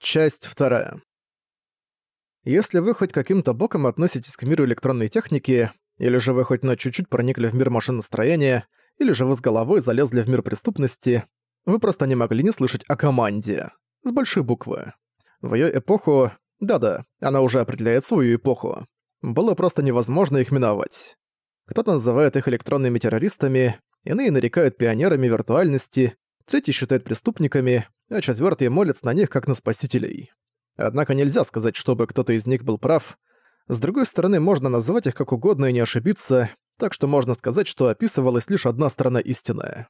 Часть вторая. Если вы хоть каким-то боком относитесь к миру электронной техники, или же вы хоть на чуть-чуть проникли в мир машиностроения, или же вы с головой залезли в мир преступности, вы просто не могли не слышать о команде. С большой буквы. В её эпоху... Да-да, она уже определяет свою эпоху. Было просто невозможно их миновать. Кто-то называет их электронными террористами, иные нарекают пионерами виртуальности, третий считает преступниками, а четвертый молится на них как на спасителей. Однако нельзя сказать, чтобы кто-то из них был прав. С другой стороны, можно называть их как угодно и не ошибиться, так что можно сказать, что описывалась лишь одна сторона истинная.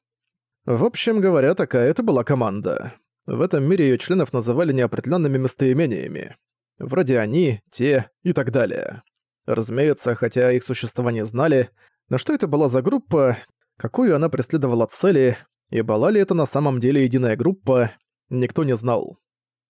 В общем говоря, такая это была команда. В этом мире ее членов называли неопределенными местоимениями. Вроде они, те и так далее. Разумеется, хотя их существование знали, но что это была за группа, какую она преследовала цели, и была ли это на самом деле единая группа, никто не знал.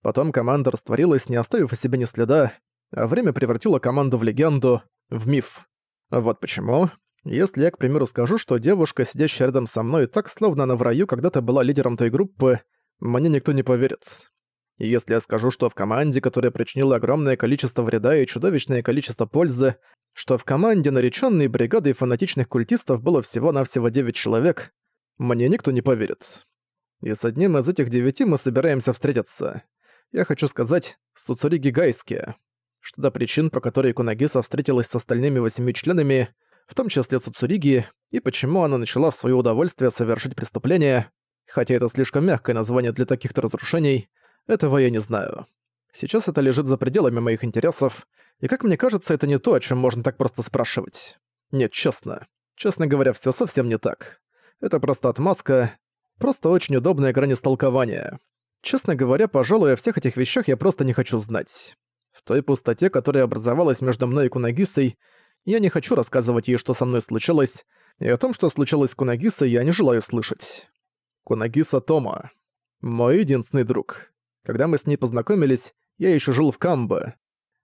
Потом команда растворилась, не оставив о себе ни следа, а время превратило команду в легенду, в миф. Вот почему. Если я, к примеру, скажу, что девушка, сидящая рядом со мной, так словно она в раю когда-то была лидером той группы, мне никто не поверит. Если я скажу, что в команде, которая причинила огромное количество вреда и чудовищное количество пользы, что в команде наречённой бригадой фанатичных культистов было всего-навсего 9 человек, мне никто не поверит. И с одним из этих девяти мы собираемся встретиться. Я хочу сказать, с Уцуриги Гайски. Что до причин, по которой Кунагиса встретилась с остальными восьми членами, в том числе с Уцуриги, и почему она начала в своё удовольствие совершить преступление, хотя это слишком мягкое название для таких-то разрушений, этого я не знаю. Сейчас это лежит за пределами моих интересов, и как мне кажется, это не то, о чем можно так просто спрашивать. Нет, честно. Честно говоря, всё совсем не так. Это просто отмазка, просто очень удобная грань истолкования. Честно говоря, пожалуй, о всех этих вещах я просто не хочу знать. В той пустоте, которая образовалась между мной и Кунагисой, я не хочу рассказывать ей, что со мной случилось, и о том, что случилось с Кунагисой, я не желаю слышать. Кунагиса Тома. Мой единственный друг. Когда мы с ней познакомились, я еще жил в Камбо.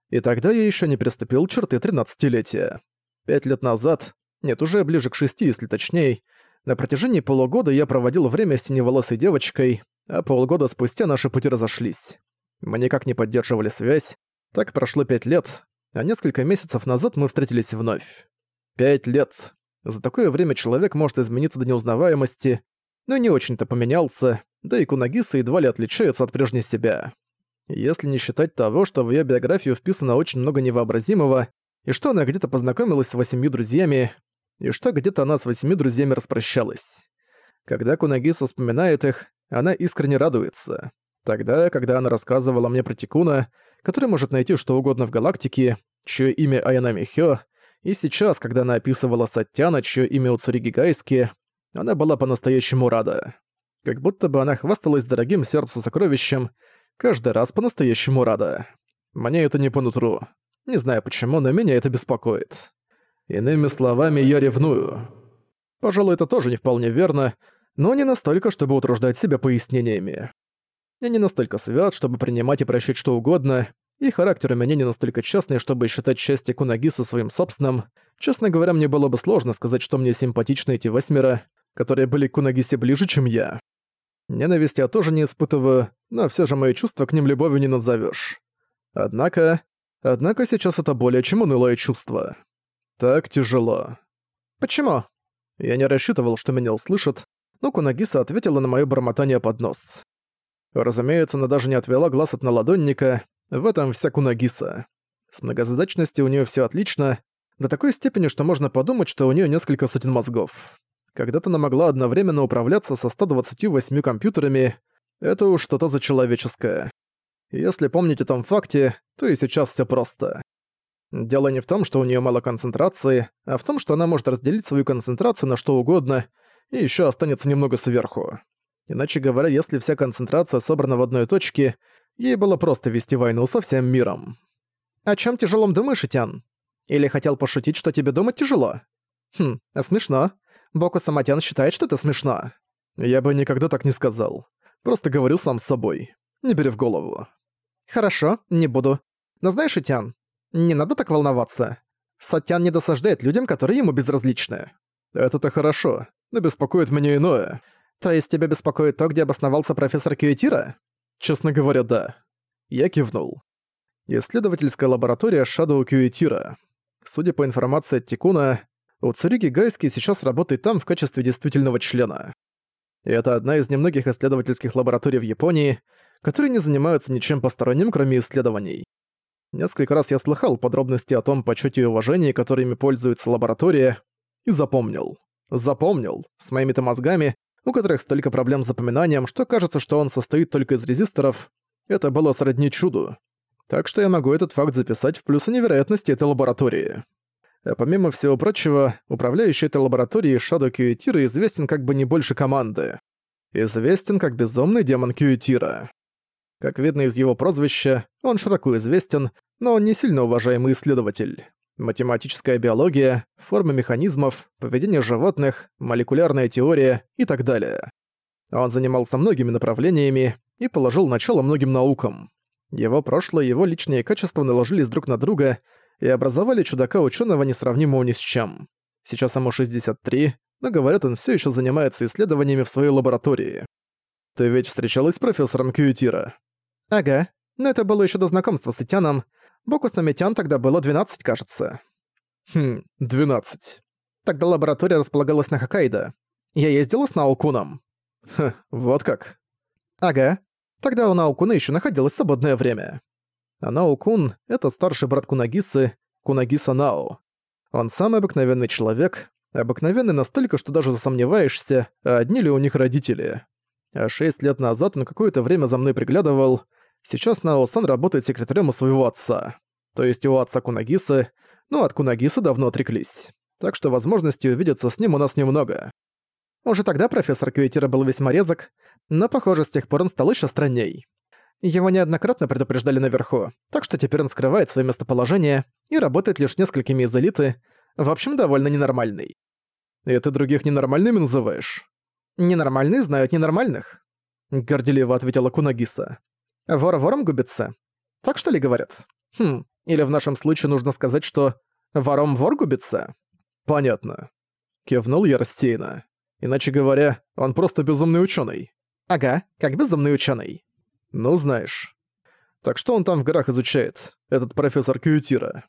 И тогда я еще не приступил черты тринадцатилетия. Пять лет назад, нет, уже ближе к шести, если точнее, на протяжении полугода я проводил время с синеволосой девочкой, а полгода спустя наши пути разошлись. Мы никак не поддерживали связь. Так прошло пять лет, а несколько месяцев назад мы встретились вновь. Пять лет. За такое время человек может измениться до неузнаваемости, но не очень-то поменялся, да и Кунагиса едва ли отличается от прежней себя. Если не считать того, что в её биографию вписано очень много невообразимого, и что она где-то познакомилась с восемью друзьями, и что где-то она с восьми друзьями распрощалась. Когда Кунагиса вспоминает их, она искренне радуется. Тогда, когда она рассказывала мне про Тикуна, который может найти что угодно в галактике, чье имя Аянами Хё, и сейчас, когда она описывала Саттяна, чье имя Уцуриги Гайски, она была по-настоящему рада. Как будто бы она хвасталась дорогим сердцу сокровищем, каждый раз по-настоящему рада. Мне это не по нутру. Не знаю почему, но меня это беспокоит. Иными словами, я ревную. Пожалуй, это тоже не вполне верно, но не настолько, чтобы утруждать себя пояснениями. Я не настолько свят, чтобы принимать и прощать что угодно, и характер у меня не настолько частный, чтобы считать счастье Кунагиса своим собственным. Честно говоря, мне было бы сложно сказать, что мне симпатичны эти восьмеро, которые были к Кунагисе ближе, чем я. Ненависть я тоже не испытываю, но все же мои чувства к ним любовью не назовешь. Однако... Однако сейчас это более чем унылое чувство. Так тяжело. Почему? Я не рассчитывал, что меня услышат, но Кунагиса ответила на моё бормотание под нос. Разумеется, она даже не отвела глаз от наладонника, в этом вся Кунагиса. С многозадачностью у неё всё отлично, до такой степени, что можно подумать, что у неё несколько сотен мозгов. Когда-то она могла одновременно управляться со 128 компьютерами, это уж что-то за человеческое. Если помнить о том факте, то и сейчас всё просто. Дело не в том, что у нее мало концентрации, а в том, что она может разделить свою концентрацию на что угодно и еще останется немного сверху. Иначе говоря, если вся концентрация собрана в одной точке, ей было просто вести войну со всем миром. «О чем тяжелом думаешь, Итян? Или хотел пошутить, что тебе думать тяжело?» «Хм, а смешно. Боку Саматян считает, что это смешно». «Я бы никогда так не сказал. Просто говорю сам с собой. Не бери в голову». «Хорошо, не буду. Но знаешь, Итян, не надо так волноваться. Сатян не досаждает людям, которые ему безразличны. Это-то хорошо, но беспокоит меня иное. То есть тебя беспокоит то, где обосновался профессор Кьюитира? Честно говоря, да. Я кивнул. Исследовательская лаборатория Shadow Кьюитира. Судя по информации от Тикуна, Уцуриги Гайски сейчас работает там в качестве действительного члена. И это одна из немногих исследовательских лабораторий в Японии, которые не занимаются ничем посторонним, кроме исследований. Несколько раз я слыхал подробности о том почёте и уважении, которыми пользуется лаборатория, и запомнил. Запомнил, с моими-то мозгами, у которых столько проблем с запоминанием, что кажется, что он состоит только из резисторов, это было сродни чуду. Так что я могу этот факт записать в плюсы невероятности этой лаборатории. А помимо всего прочего, управляющий этой лабораторией Шадо Кьюитира известен как бы не больше команды. Известен как безумный демон Кьюитира. Как видно из его прозвища, он широко известен, но он не сильно уважаемый исследователь. Математическая биология, формы механизмов, поведение животных, молекулярная теория и так далее. Он занимался многими направлениями и положил начало многим наукам. Его прошлое и его личные качества наложились друг на друга и образовали чудака ученого несравнимого ни с чем. Сейчас ему 63, но говорят, он все еще занимается исследованиями в своей лаборатории. Ты ведь встречалась с профессором Кьюитира? Ага, но это было еще до знакомства с Итяном. Боку Самитян тогда было 12, кажется. Хм, 12. Тогда лаборатория располагалась на Хоккайдо. Я ездила с Наокуном. Хм, вот как. Ага. Тогда у Наокуна еще находилось свободное время. А Наокун — это старший брат Кунагисы, Кунагиса Нао. Он самый обыкновенный человек, обыкновенный настолько, что даже засомневаешься, одни ли у них родители. А шесть лет назад он какое-то время за мной приглядывал. Сейчас Нао-сан работает секретарем у своего отца. То есть у отца Кунагисы, но от Кунагисы давно отреклись. Так что возможности увидеться с ним у нас немного. Уже тогда профессор Кьюитира был весьма резок, но, похоже, с тех пор он стал еще странней. Его неоднократно предупреждали наверху, так что теперь он скрывает свое местоположение и работает лишь несколькими из элиты, в общем, довольно ненормальный. И ты других ненормальными называешь? Ненормальные знают ненормальных. Горделиво ответила Кунагиса. Вор вором губится. Так что ли говорят? Хм, или в нашем случае нужно сказать, что вором вор губится? Понятно. Кивнул я рассеянно. Иначе говоря, он просто безумный ученый. Ага, как безумный ученый. Ну, знаешь. Так что он там в горах изучает, этот профессор Кьютира?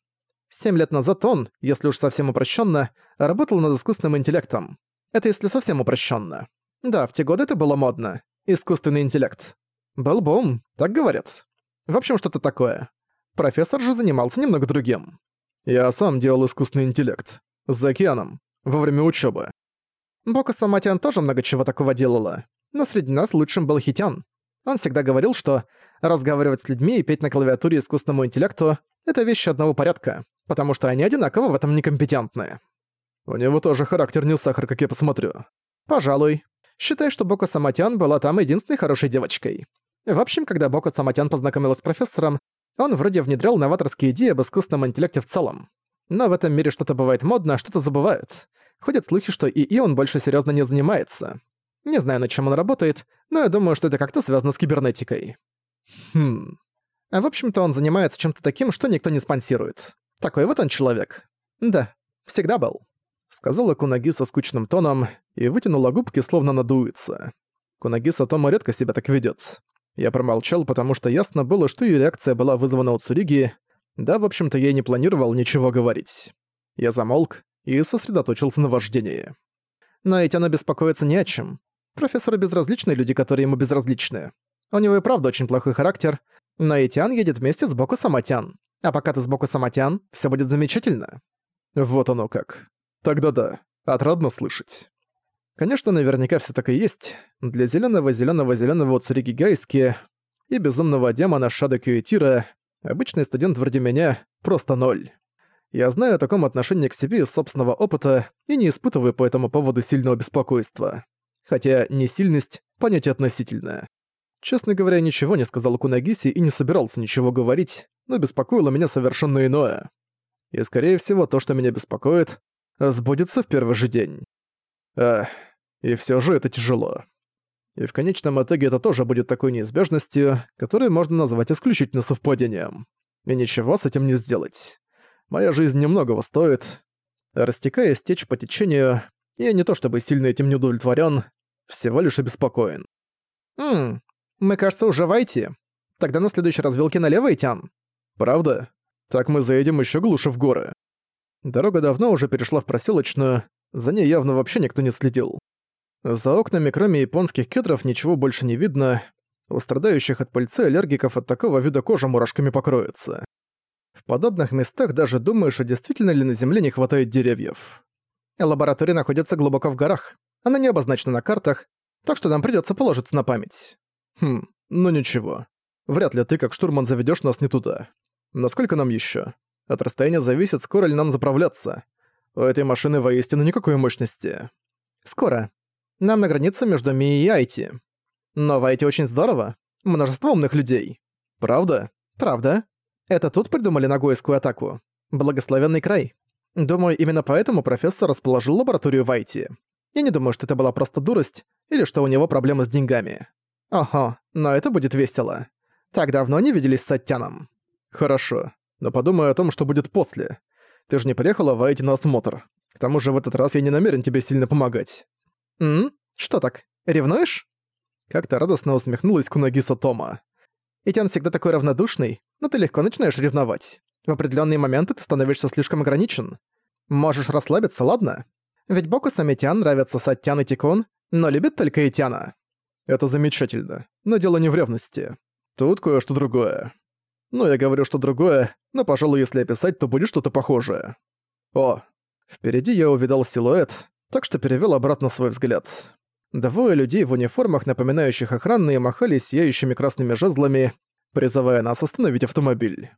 Семь лет назад он, если уж совсем упрощенно, работал над искусственным интеллектом. Это если совсем упрощенно. Да, в те годы это было модно. Искусственный интеллект. Был бум, так говорят. В общем, что-то такое. Профессор же занимался немного другим. Я сам делал искусственный интеллект. За океаном. Во время учебы. Бока Саматян тоже много чего такого делала. Но среди нас лучшим был Хитян. Он всегда говорил, что разговаривать с людьми и петь на клавиатуре искусственному интеллекту — это вещи одного порядка, потому что они одинаково в этом некомпетентны. У него тоже характер не сахар, как я посмотрю. Пожалуй. Считай, что Бока Саматян была там единственной хорошей девочкой. В общем, когда Бока Саматян познакомилась с профессором, он вроде внедрял новаторские идеи об искусственном интеллекте в целом. Но в этом мире что-то бывает модно, а что-то забывают. Ходят слухи, что ИИ он больше серьезно не занимается. Не знаю, над чем он работает, но я думаю, что это как-то связано с кибернетикой. Хм. А в общем-то он занимается чем-то таким, что никто не спонсирует. Такой вот он человек. Да, всегда был. Сказала Кунагиса скучным тоном и вытянула губки, словно надуется. Кунагиса Тома редко себя так ведет. Я промолчал, потому что ясно было, что ее реакция была вызвана у Цуриги. Да, в общем-то, я и не планировал ничего говорить. Я замолк и сосредоточился на вождении. Но ведь она беспокоится не о чем. Профессору безразличны люди, которые ему безразличны. У него и правда очень плохой характер, но Этиан едет вместе с Боку Самотян. А пока ты с Боку Самотян, все будет замечательно. Вот оно как. Тогда да, отрадно слышать. Конечно, наверняка все так и есть. Для зеленого зеленого зеленого Цуриги Гайски и безумного демона Шада Кюэтира обычный студент вроде меня просто ноль. Я знаю о таком отношении к себе из собственного опыта и не испытываю по этому поводу сильного беспокойства хотя несильность — понятие относительное. Честно говоря, ничего не сказал Кунагиси и не собирался ничего говорить, но беспокоило меня совершенно иное. И, скорее всего, то, что меня беспокоит, сбудется в первый же день. Ах, и все же это тяжело. И в конечном итоге это тоже будет такой неизбежностью, которую можно назвать исключительно совпадением. И ничего с этим не сделать. Моя жизнь немногого стоит. Растекаясь течь по течению, я не то чтобы сильно этим не удовлетворен, всего лишь обеспокоен. «Ммм, мы, кажется, уже войти. Тогда на следующей развилке налево, Итян. Правда? Так мы заедем еще глуше в горы. Дорога давно уже перешла в проселочную, за ней явно вообще никто не следил. За окнами, кроме японских кедров, ничего больше не видно. У страдающих от пыльцы аллергиков от такого вида кожа мурашками покроется. В подобных местах даже думаешь, а действительно ли на Земле не хватает деревьев. Лаборатория находится глубоко в горах. Она не обозначена на картах, так что нам придётся положиться на память. Хм, ну ничего. Вряд ли ты, как штурман, заведёшь нас не туда. Насколько нам ещё? От расстояния зависит, скоро ли нам заправляться. У этой машины воистину никакой мощности. Скоро. Нам на границу между Ми и Айти. Но в Айти очень здорово. Множество умных людей. Правда? Правда. Это тут придумали нагойскую атаку. Благословенный край. Думаю, именно поэтому профессор расположил лабораторию в Айти. Я не думаю, что это была просто дурость, или что у него проблемы с деньгами. Ого, но это будет весело. Так давно не виделись с Аттяном. Хорошо, но подумай о том, что будет после. Ты же не приехала в Айти на осмотр. К тому же в этот раз я не намерен тебе сильно помогать. М? Что так, ревнуешь? Как-то радостно усмехнулась Кунагиса Тома. Итян всегда такой равнодушный, но ты легко начинаешь ревновать. В определенные моменты ты становишься слишком ограничен. Можешь расслабиться, ладно? Ведь Боку Самитян нравятся Саттян и Тикун, но любит только Итяна. Это замечательно, но дело не в ревности. Тут кое-что другое. Ну, я говорю, что другое, но, пожалуй, если описать, то будет что-то похожее. О, впереди я увидал силуэт, так что перевел обратно свой взгляд. Двое людей в униформах, напоминающих охранные, махали сияющими красными жезлами, призывая нас остановить автомобиль.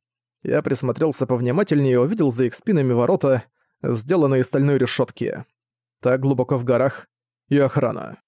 Я присмотрелся повнимательнее и увидел за их спинами ворота, сделанные из стальной решетки. Так глубоко в горах и охрана.